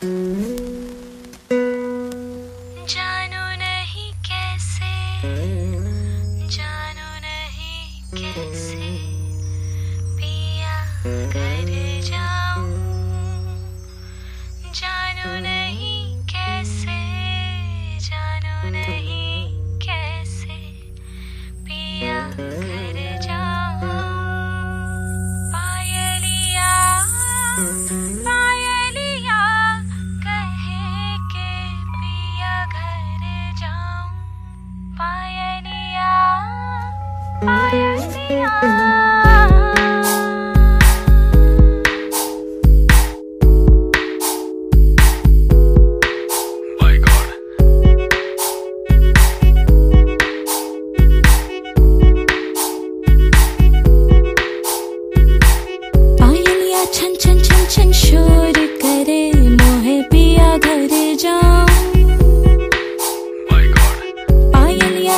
Mm-hmm. I am the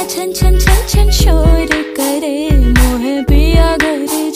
छन छन छन छन शोर करे मोह पिया गरे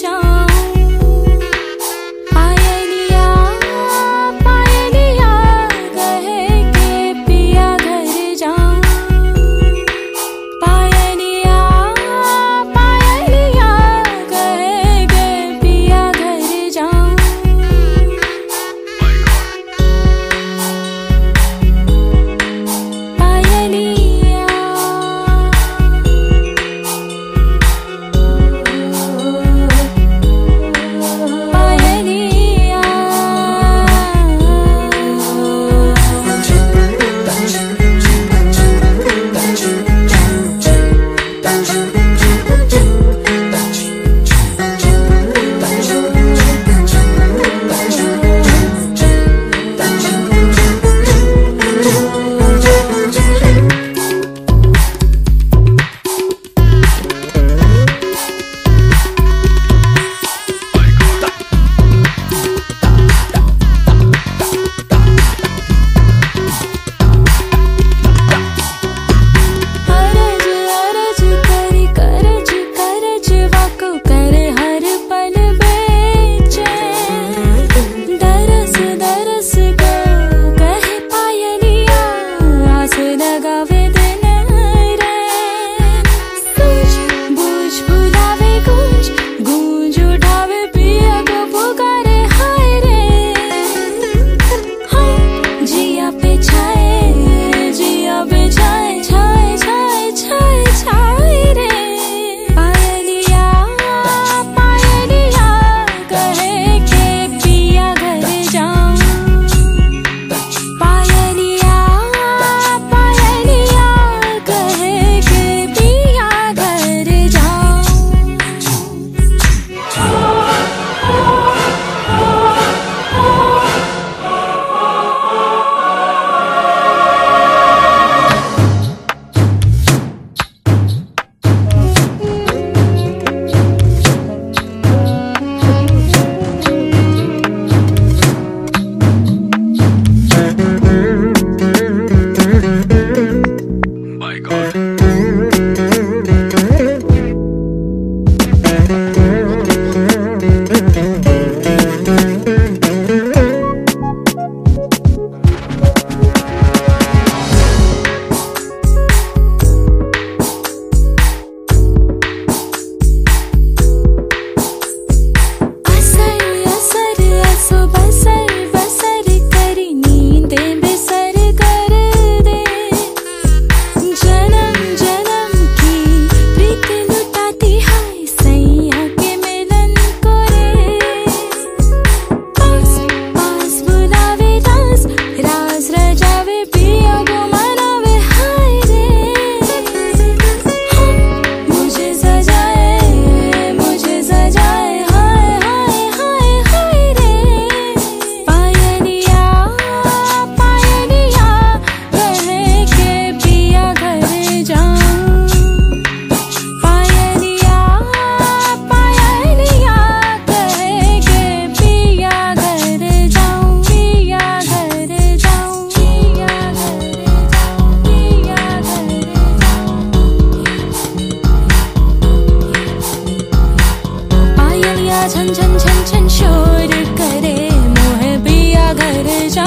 झन झन झन झन शोर करे मोह पिया घर जा